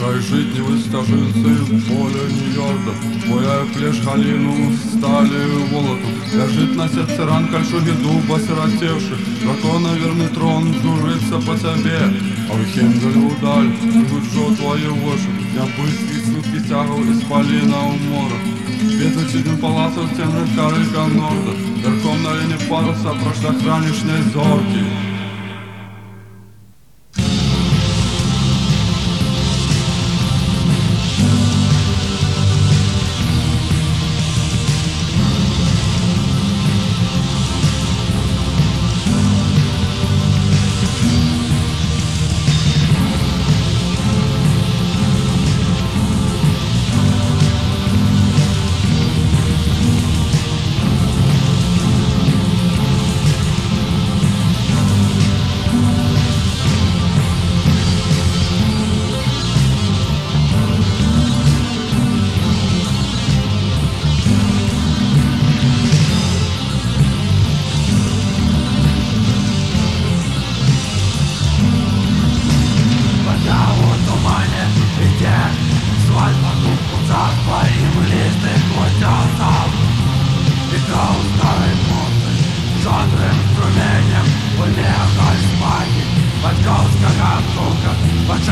житневы стажинцы поля Нью-Йорка. Боя плешь галину стали волоту Ляжит на сердце ран кольчуги дуба сиротевши Дракона верный трон журится по тебе. А в Хендель удаль, гуджо твои воши Я быстрый сутки тягал исполина у мора. Ветви сидим палацу в стенах Карика Норда. Верхом на линии паруса прошла хранишней зорки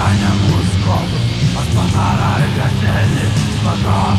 deinem Brustkorb, was man gerade gesendet, was auf.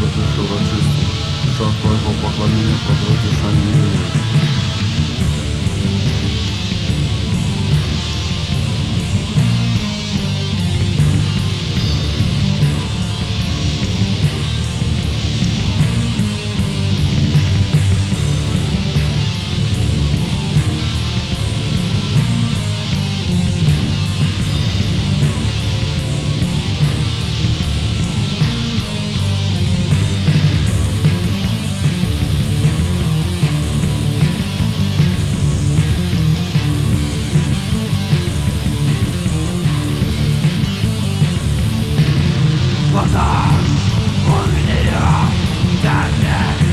będę też uroczysty Wszak moim opakowaniem po drodze szanuje глазах У меня так не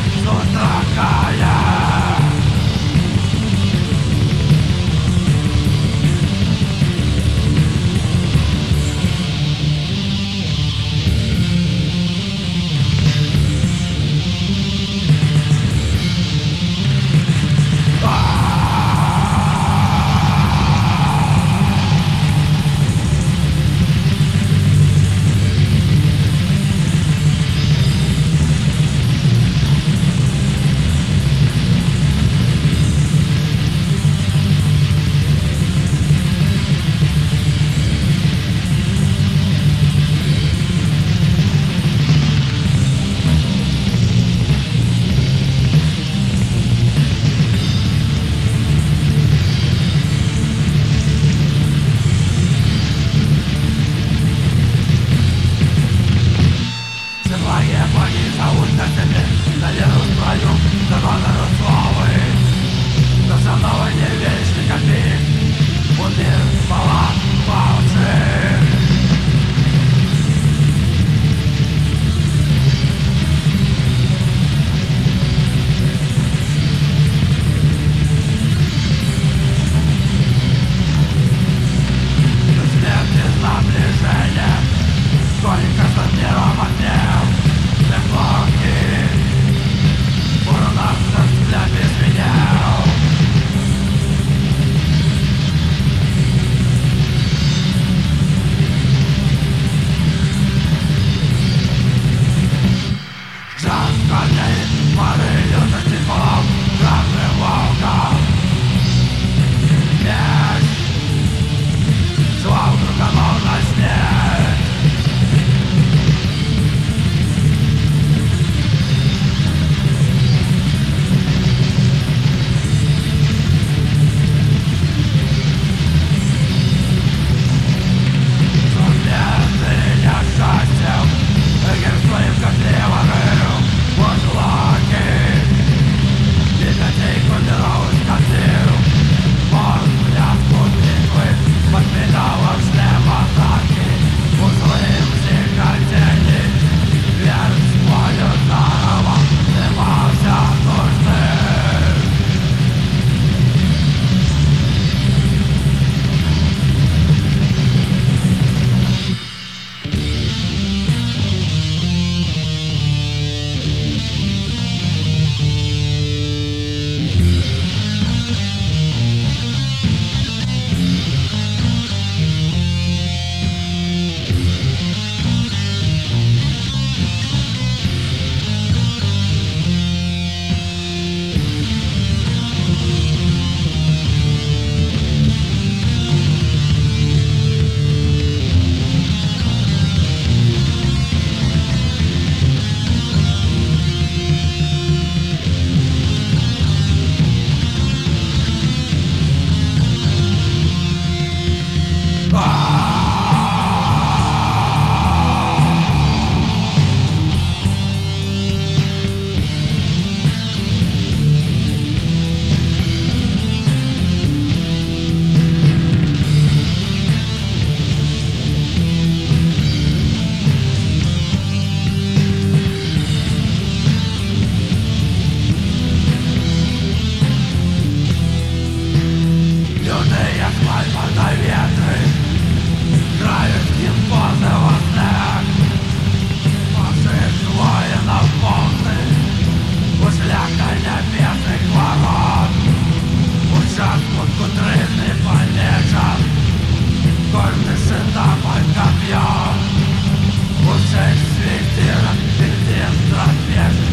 Duše svitila, ti tijesta vješt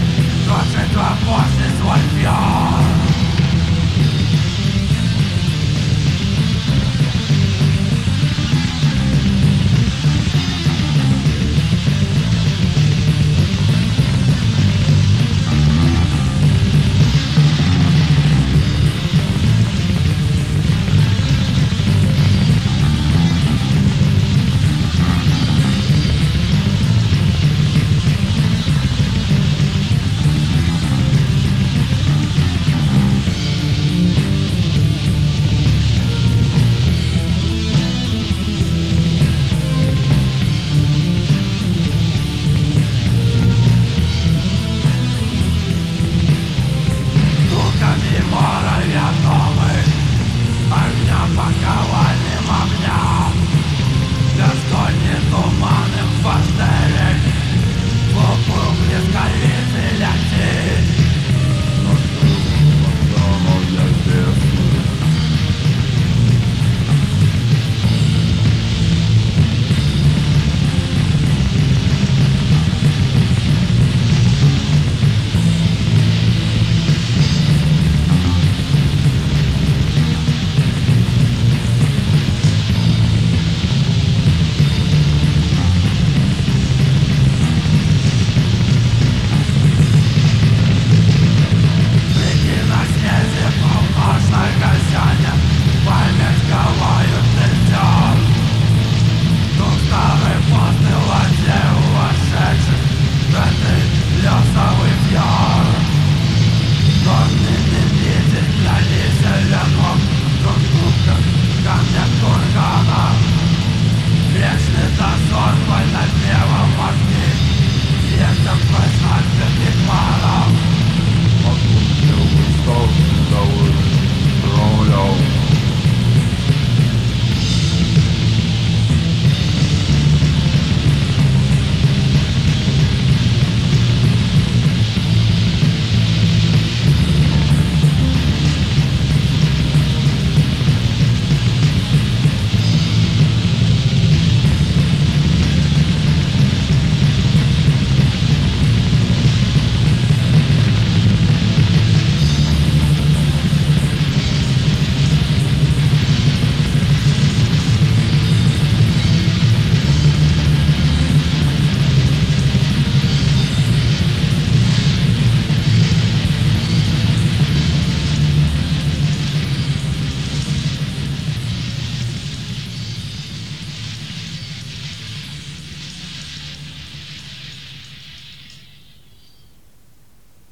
Duše dva posljedstva